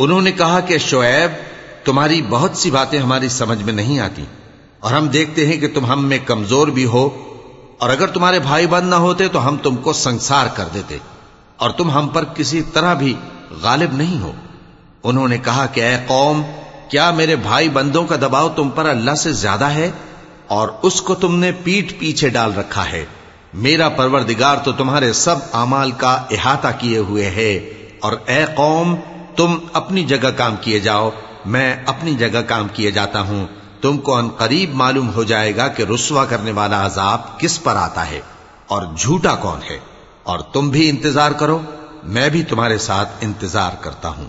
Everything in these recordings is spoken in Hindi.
उन्होंने कहा कि शोएब तुम्हारी बहुत सी बातें हमारी समझ में नहीं आती और हम देखते हैं कि तुम हम में कमज़ोर भी हो, और अगर तुम्हारे भाई बंद ना होते तो हम तुमको संसार कर देते, और तुम हम पर किसी तरह भी गालिब नहीं हो। उन्होंने कहा कि ए कौम, क्या मेरे भाई बंदों का दबाव तुम पर अल्लाह से ज़्यादा है, और उसको तुमने पीठ पीछे डाल रखा है? मेरा परवरदिगार तो तुम्हारे सब अमाल का इहाता किए हुए है, और ए कौम, तुम अपनी जगह काम किए जाओ, मैं अपनी जगह काम किए जाता हूँ तुमको अन करीब मालूम हो जाएगा कि रुसवा करने वाला अजाब किस पर आता है और झूठा कौन है और तुम भी इंतजार करो मैं भी तुम्हारे साथ इंतजार करता हूं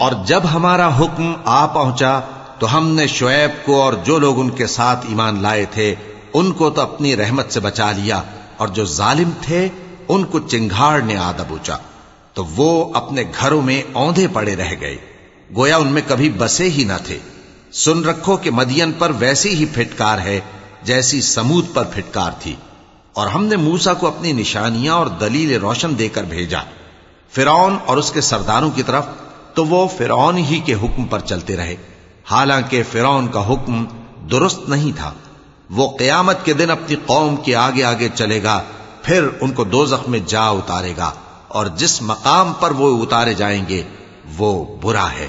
और जब हमारा हुक्म आ पहुंचा तो हमने शुएब को और जो लोग उनके साथ ईमान लाए थे उनको तो अपनी रहमत से बचा लिया और जो जालिम थे उनको चिंगाड़ ने आ दबोचा तो वो अपने घरों में औंधे पड़े रह गए गोया उनमें कभी बसे ही न थे। सुन रखो कि मदियन पर वैसी ही फिटकार है, जैसी समूद पर फिटकार थी। और हमने मूसा को अपनी निशानियाँ और दलील रोशन देकर भेजा। फिरौन और उसके सरदारों की तरफ़ तो वो फिरौन ही के हुक्म पर चलते रहे। हालाँकि फिरौन का हुक्म दुरुस्त नहीं था। वो कयामत के दिन अपनी कौम के आगे आगे चलेगा, फिर उनको दो में जा उतारेगा, और जिस मकाम पर वो उतारे जाएँगे वो बुरा है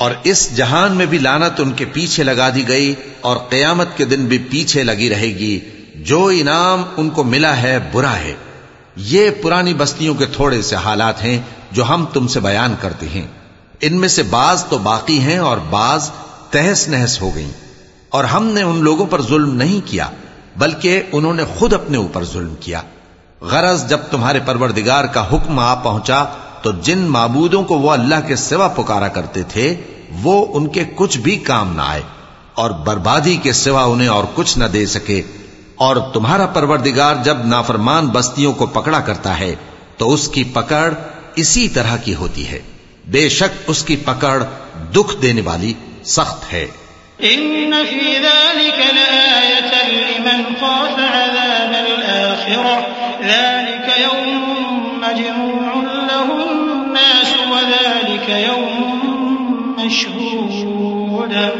और इस जहान में भी लानत उनके पीछे लगा दी गई और कयामत के दिन भी पीछे लगी रहेगी जो इनाम उनको मिला है, बुरा है। ये पुरानी बस्तियों के थोड़े से हालात हैं, जो हम तुमसे बयान करते हैं। इनमें से बाज तो बाकी हैं और बाज तहस नहस हो गई। और हमने उन लोगों पर जुल्म नहीं किया, बल्कि उन्होंने खुद अपने ऊपर जुल्म किया। गरज जब तुम्हारे परवरदिगार का हुक्म आ पहुँचा तो जिन माबूदों को वो अल्लाह के सिवा पुकारा करते थे, वो उनके कुछ भी काम ना आए, और बर्बादी के सिवा उन्हें और कुछ न दे सके। और तुम्हारा परवरदिगार जब नाफरमान बस्तियों को पकड़ा करता है तो उसकी पकड़ इसी तरह की होती है। बेशक उसकी पकड़ दुख देने वाली सख्त है। इन मशहूद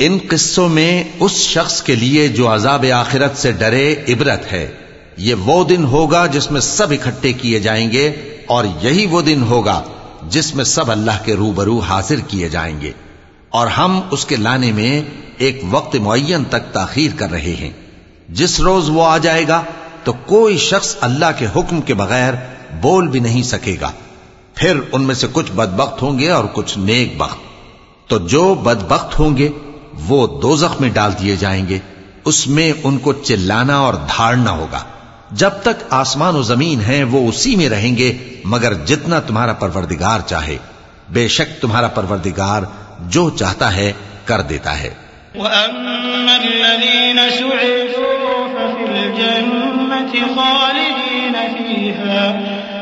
इन किस्सों में उस शख्स के लिए जो अजाब आखिरत से डरे इबरत है ये वो दिन होगा जिसमें सब इकट्ठे किए जाएँगे और यही वो दिन होगा जिसमें सब अल्लाह के रूबरू हाजिर किए जाएँगे और हम उसके लाने में एक वक्त मुन तक ताखीर कर रहे हैं जिस रोज वो आ जाएगा तो कोई शख्स अल्लाह के हुक्म के बगैर बोल भी नहीं सकेगा फिर उनमें से कुछ बदबख्त होंगे और कुछ नेक बख्त। तो जो बदबख्त होंगे, वो दो में डाल दिए जाएँगे। उसमें उनको चिल्लाना और धाड़ना होगा। जब तक आसमान और ज़मीन है, वो उसी में रहेंगे, मगर जितना तुम्हारा परवरदिगार चाहे। बेशक तुम्हारा परवरदिगार जो चाहता है, कर देता है।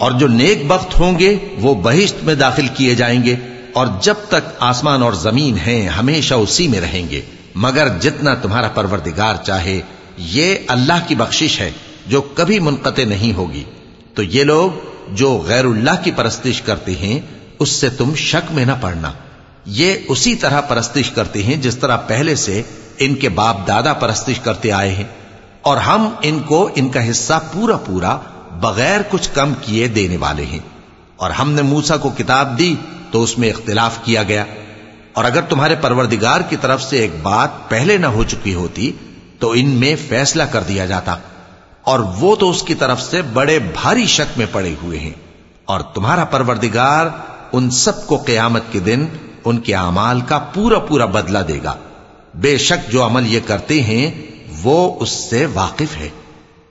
और जो नेक वक्त होंगे, वो बहिश्त में दाखिल किए जाएँगे, और जब तक आसमान और ज़मीन हैं, हमेशा उसी में रहेंगे। मगर जितना तुम्हारा परवरदिगार चाहे, ये अल्लाह की बख्शिश है, जो कभी मुनकते नहीं होगी। तो ये लोग, जो गैरुल्लाह की परस्तिश करते हैं, उससे तुम शक में न पड़ना। ये उसी तरह परस्तिश करते हैं, जिस तरह पहले से इनके बाप दादा परस्तिश करते आए हैं। और हम इनको, इनका हिस्सा पूरा पूरा बगैर कुछ कम किए देने वाले हैं। और हमने मूसा को किताब दी तो उसमें इख्तिलाफ किया गया। और अगर तुम्हारे परवरदिगार की तरफ़ से एक बात पहले न हो चुकी होती तो इनमें फैसला कर दिया जाता। और वो तो उसकी तरफ़ से बड़े भारी शक में पड़े हुए हैं। और तुम्हारा परवरदिगार उन सबको कयामत के दिन उनके अमाल का पूरा पूरा बदला देगा। बेशक जो अमल ये करते हैं वो उससे वाकिफ है।